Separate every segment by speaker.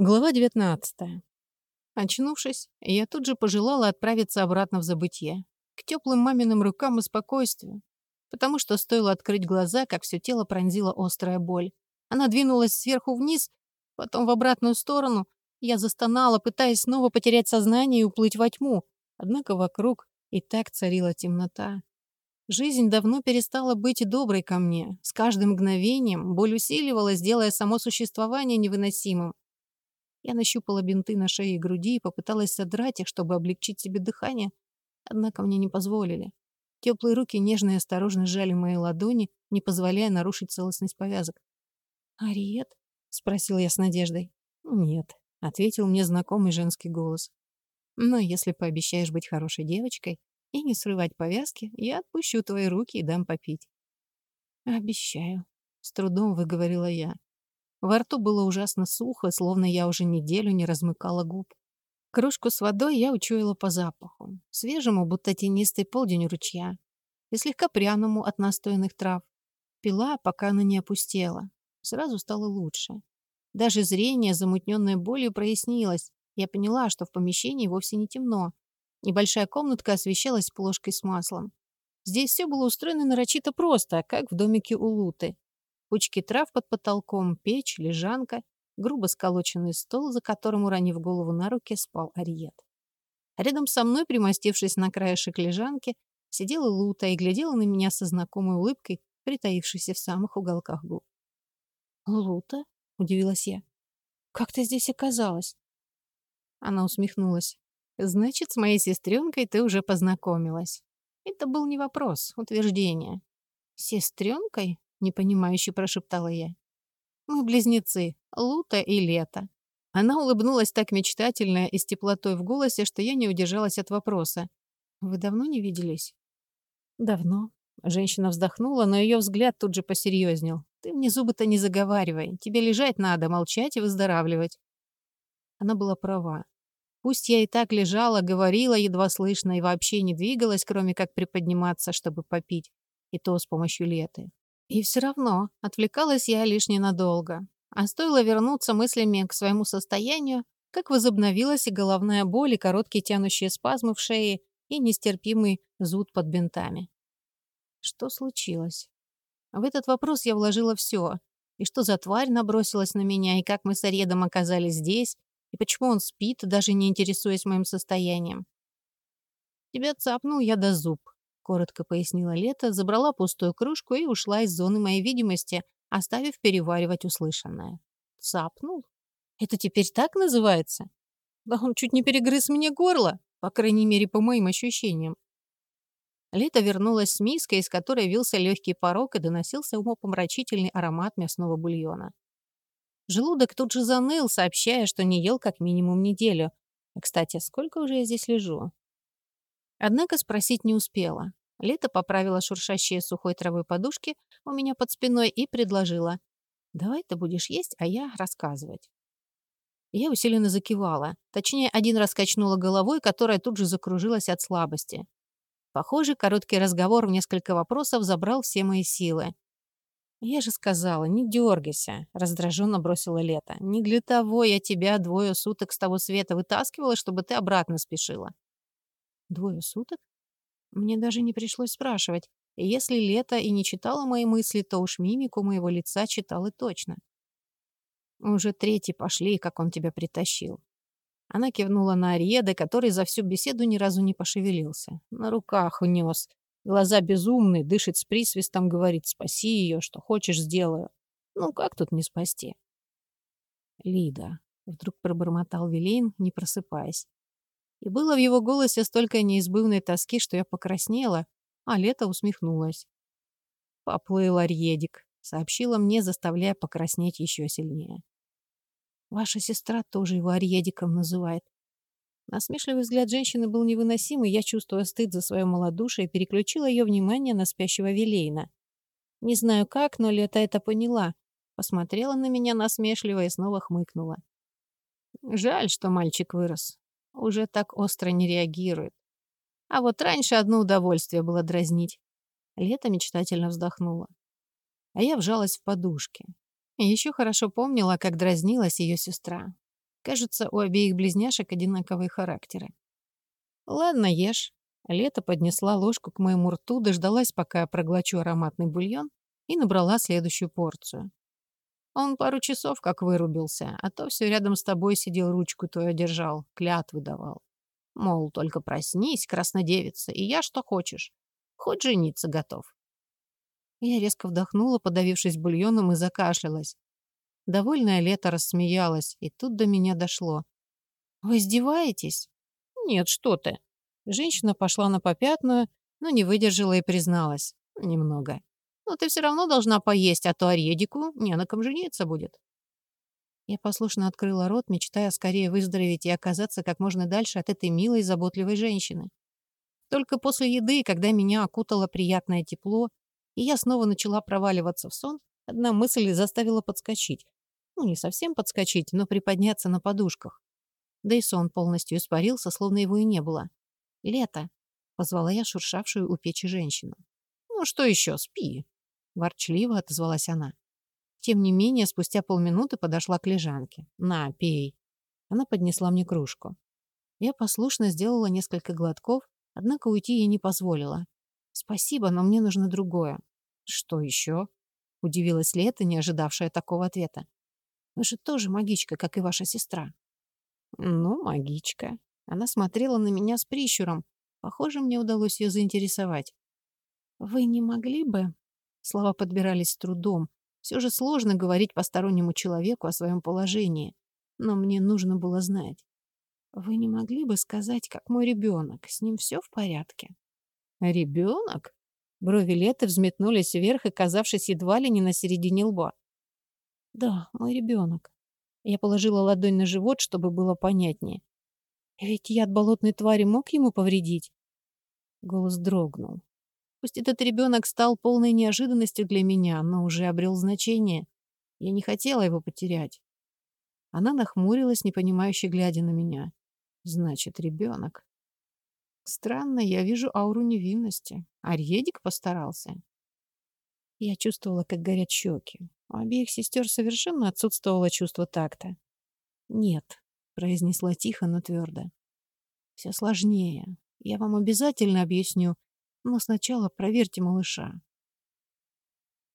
Speaker 1: Глава 19. Очнувшись, я тут же пожелала отправиться обратно в забытье, к теплым маминым рукам и спокойствию, потому что стоило открыть глаза, как все тело пронзила острая боль. Она двинулась сверху вниз, потом в обратную сторону. Я застонала, пытаясь снова потерять сознание и уплыть во тьму, однако вокруг и так царила темнота. Жизнь давно перестала быть доброй ко мне. С каждым мгновением боль усиливалась, делая само существование невыносимым. Я нащупала бинты на шее и груди и попыталась содрать их, чтобы облегчить себе дыхание, однако мне не позволили. Теплые руки нежно и осторожно сжали мои ладони, не позволяя нарушить целостность повязок. «Ариет?» — спросила я с надеждой. «Нет», — ответил мне знакомый женский голос. «Но если пообещаешь быть хорошей девочкой и не срывать повязки, я отпущу твои руки и дам попить». «Обещаю», — с трудом выговорила я. Во рту было ужасно сухо, словно я уже неделю не размыкала губ. Кружку с водой я учуяла по запаху. Свежему, будто тенистый полдень ручья. И слегка пряному от настоянных трав. Пила, пока она не опустела. Сразу стало лучше. Даже зрение, замутненное болью, прояснилось. Я поняла, что в помещении вовсе не темно. Небольшая комнатка освещалась плошкой с маслом. Здесь все было устроено нарочито просто, как в домике у Луты. Кучки трав под потолком, печь, лежанка, грубо сколоченный стол, за которым, уронив голову на руки, спал Ариет. рядом со мной, примостившись на краешек лежанки, сидела Лута и глядела на меня со знакомой улыбкой, притаившейся в самых уголках губ. «Лута?» — удивилась я. «Как ты здесь оказалась?» Она усмехнулась. «Значит, с моей сестренкой ты уже познакомилась». Это был не вопрос, утверждение. «Сестренкой?» Непонимающе прошептала я. Мы близнецы, Лута и Лето. Она улыбнулась так мечтательно и с теплотой в голосе, что я не удержалась от вопроса. Вы давно не виделись? Давно. Женщина вздохнула, но ее взгляд тут же посерьезнел. Ты мне зубы-то не заговаривай. Тебе лежать надо, молчать и выздоравливать. Она была права. Пусть я и так лежала, говорила едва слышно и вообще не двигалась, кроме как приподниматься, чтобы попить, и то с помощью леты. И все равно отвлекалась я лишь ненадолго. А стоило вернуться мыслями к своему состоянию, как возобновилась и головная боль, и короткие тянущие спазмы в шее, и нестерпимый зуд под бинтами. Что случилось? В этот вопрос я вложила все. И что за тварь набросилась на меня, и как мы с Аредом оказались здесь, и почему он спит, даже не интересуясь моим состоянием. Тебя цапнул я до зуб коротко пояснила Лето, забрала пустую кружку и ушла из зоны моей видимости, оставив переваривать услышанное. Цапнул? Это теперь так называется? Да он чуть не перегрыз мне горло, по крайней мере, по моим ощущениям. Лето вернулась с миской, из которой вился легкий порог и доносился умопомрачительный аромат мясного бульона. Желудок тут же заныл, сообщая, что не ел как минимум неделю. Кстати, сколько уже я здесь лежу? Однако спросить не успела. Лето поправила шуршащие сухой травой подушки у меня под спиной и предложила. «Давай ты будешь есть, а я рассказывать». Я усиленно закивала. Точнее, один раз качнула головой, которая тут же закружилась от слабости. Похоже, короткий разговор в несколько вопросов забрал все мои силы. «Я же сказала, не дергайся», — раздраженно бросила Лето. «Не для того я тебя двое суток с того света вытаскивала, чтобы ты обратно спешила». «Двое суток?» Мне даже не пришлось спрашивать. Если Лето и не читала мои мысли, то уж мимику моего лица читала точно. «Уже третий пошли, как он тебя притащил». Она кивнула на Ариеда, который за всю беседу ни разу не пошевелился. На руках унес. Глаза безумные, дышит с присвистом, говорит «спаси ее, что хочешь, сделаю». Ну, как тут не спасти? «Лида», — вдруг пробормотал Вилейн, не просыпаясь. И было в его голосе столько неизбывной тоски, что я покраснела, а Лето усмехнулась. «Поплыл Арьедик», — сообщила мне, заставляя покраснеть еще сильнее. «Ваша сестра тоже его Арьедиком называет». Насмешливый взгляд женщины был невыносимый, я, чувствуя стыд за свое малодушие, переключила ее внимание на спящего Вилейна. Не знаю как, но Лето это поняла. Посмотрела на меня насмешливо и снова хмыкнула. Жаль, что мальчик вырос уже так остро не реагирует. А вот раньше одно удовольствие было дразнить. Лето мечтательно вздохнула. А я вжалась в подушки. Еще хорошо помнила, как дразнилась ее сестра. Кажется, у обеих близняшек одинаковые характеры. Ладно, ешь. Лето поднесла ложку к моему рту, дождалась, пока я проглочу ароматный бульон, и набрала следующую порцию. Он пару часов как вырубился, а то все рядом с тобой сидел, ручку твою держал, клятвы давал. Мол, только проснись, краснодевица, и я что хочешь. Хоть жениться готов. Я резко вдохнула, подавившись бульоном, и закашлялась. Довольная лето рассмеялась, и тут до меня дошло. «Вы издеваетесь?» «Нет, что ты». Женщина пошла на попятную, но не выдержала и призналась. Немного. «Но ты все равно должна поесть, а то Аредику не на ком жениться будет». Я послушно открыла рот, мечтая скорее выздороветь и оказаться как можно дальше от этой милой, заботливой женщины. Только после еды, когда меня окутало приятное тепло, и я снова начала проваливаться в сон, одна мысль заставила подскочить. Ну, не совсем подскочить, но приподняться на подушках. Да и сон полностью испарился, словно его и не было. «Лето!» — позвала я шуршавшую у печи женщину. «Ну что еще, спи!» — ворчливо отозвалась она. Тем не менее, спустя полминуты подошла к лежанке. «На, пей». Она поднесла мне кружку. Я послушно сделала несколько глотков, однако уйти ей не позволила. «Спасибо, но мне нужно другое». «Что еще?» — удивилась Лета, не ожидавшая такого ответа. «Вы же тоже магичка, как и ваша сестра». «Ну, магичка». Она смотрела на меня с прищуром. Похоже, мне удалось ее заинтересовать. «Вы не могли бы...» Слова подбирались с трудом, все же сложно говорить постороннему человеку о своем положении, но мне нужно было знать. Вы не могли бы сказать, как мой ребенок, с ним все в порядке? Ребенок? Брови Леты взметнулись вверх и, казавшись едва ли не на середине лба. Да, мой ребенок. Я положила ладонь на живот, чтобы было понятнее. Ведь яд болотной твари мог ему повредить? Голос дрогнул. Пусть этот ребенок стал полной неожиданностью для меня, но уже обрел значение. Я не хотела его потерять. Она нахмурилась, непонимающе глядя на меня. Значит, ребенок. Странно, я вижу ауру невинности. А Редик постарался. Я чувствовала, как горят щеки. У обеих сестер совершенно отсутствовало чувство такта. «Нет», — произнесла тихо, но твердо. «Все сложнее. Я вам обязательно объясню, но сначала проверьте малыша.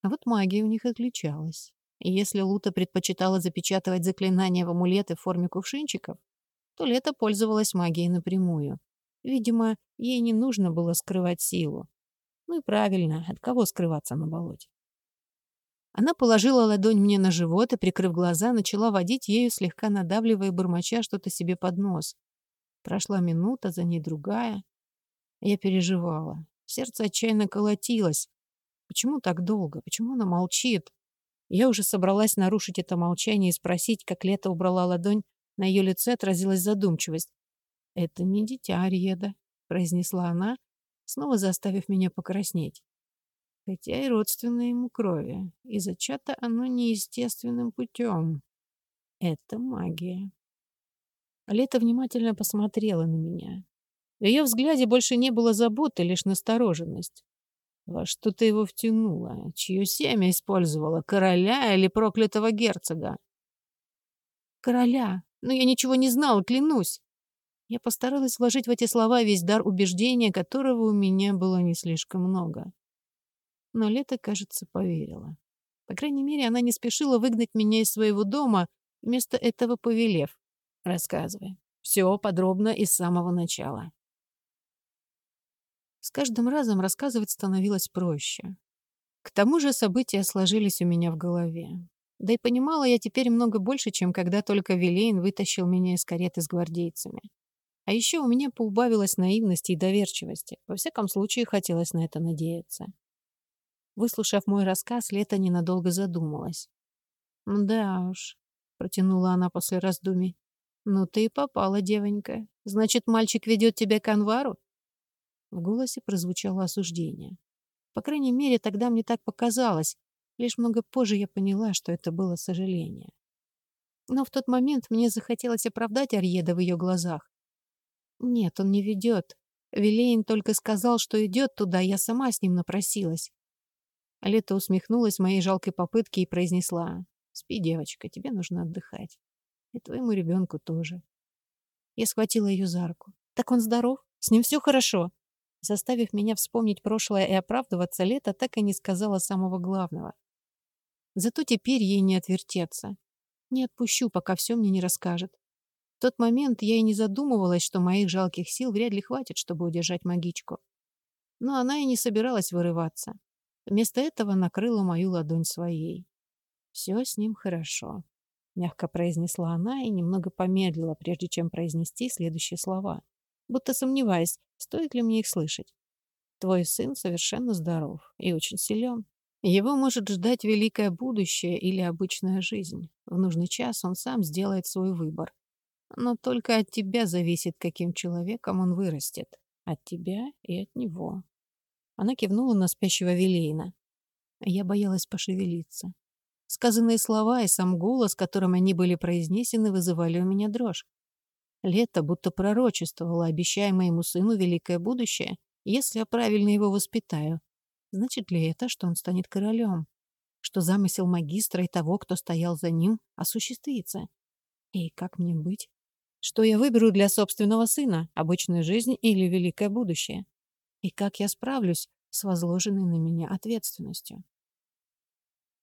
Speaker 1: А вот магия у них отличалась. И если Лута предпочитала запечатывать заклинания в амулеты в форме кувшинчиков, то Лето пользовалась магией напрямую. Видимо, ей не нужно было скрывать силу. Ну и правильно, от кого скрываться на болоте? Она положила ладонь мне на живот и, прикрыв глаза, начала водить ею, слегка надавливая бормоча что-то себе под нос. Прошла минута, за ней другая. Я переживала. Сердце отчаянно колотилось. Почему так долго? Почему она молчит? Я уже собралась нарушить это молчание и спросить, как Лето убрала ладонь, на ее лице отразилась задумчивость. «Это не дитя Ариеда», — произнесла она, снова заставив меня покраснеть. Хотя и родственное ему крови, и зачато оно неестественным путем. Это магия. Лето внимательно посмотрела на меня. В ее взгляде больше не было заботы, лишь настороженность. Во что ты его втянула? Чье семя использовала? Короля или проклятого герцога? Короля. Но я ничего не знала, клянусь. Я постаралась вложить в эти слова весь дар убеждения, которого у меня было не слишком много. Но Лето, кажется, поверила. По крайней мере, она не спешила выгнать меня из своего дома, вместо этого повелев. Рассказывай. Все подробно и с самого начала. С каждым разом рассказывать становилось проще. К тому же события сложились у меня в голове. Да и понимала я теперь много больше, чем когда только Вилейн вытащил меня из кареты с гвардейцами. А еще у меня поубавилось наивности и доверчивости. Во всяком случае, хотелось на это надеяться. Выслушав мой рассказ, Лето ненадолго задумалась. «Да уж», — протянула она после раздумий. «Ну ты и попала, девонька. Значит, мальчик ведет тебя к Анвару?» В голосе прозвучало осуждение. По крайней мере, тогда мне так показалось. Лишь много позже я поняла, что это было сожаление. Но в тот момент мне захотелось оправдать Арьеда в ее глазах. Нет, он не ведет. Вилейн только сказал, что идет туда, я сама с ним напросилась. Лето усмехнулась моей жалкой попытке и произнесла. «Спи, девочка, тебе нужно отдыхать». И твоему ребенку тоже. Я схватила ее за руку. Так он здоров? С ним все хорошо? Заставив меня вспомнить прошлое и оправдываться, Лето так и не сказала самого главного. Зато теперь ей не отвертеться. Не отпущу, пока все мне не расскажет. В тот момент я и не задумывалась, что моих жалких сил вряд ли хватит, чтобы удержать магичку. Но она и не собиралась вырываться. Вместо этого накрыла мою ладонь своей. «Все с ним хорошо», — мягко произнесла она и немного помедлила, прежде чем произнести следующие слова, будто сомневаясь, стоит ли мне их слышать. «Твой сын совершенно здоров и очень силен. Его может ждать великое будущее или обычная жизнь. В нужный час он сам сделает свой выбор. Но только от тебя зависит, каким человеком он вырастет. От тебя и от него. Она кивнула на спящего Вилейна. Я боялась пошевелиться. Сказанные слова и сам голос, которым они были произнесены, вызывали у меня дрожь. Лето будто пророчествовало, обещая моему сыну великое будущее, если я правильно его воспитаю. Значит ли это, что он станет королем? Что замысел магистра и того, кто стоял за ним, осуществится? И как мне быть? Что я выберу для собственного сына, обычную жизнь или великое будущее? и как я справлюсь с возложенной на меня ответственностью.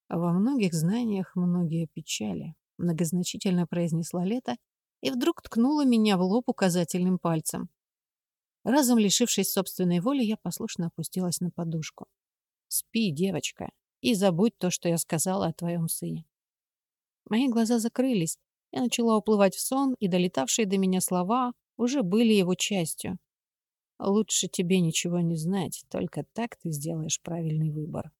Speaker 1: Во многих знаниях многие печали, многозначительно произнесла Лето и вдруг ткнула меня в лоб указательным пальцем. Разом лишившись собственной воли, я послушно опустилась на подушку. «Спи, девочка, и забудь то, что я сказала о твоем сыне». Мои глаза закрылись, я начала уплывать в сон, и долетавшие до меня слова уже были его частью. Лучше тебе ничего не знать, только так ты сделаешь правильный выбор.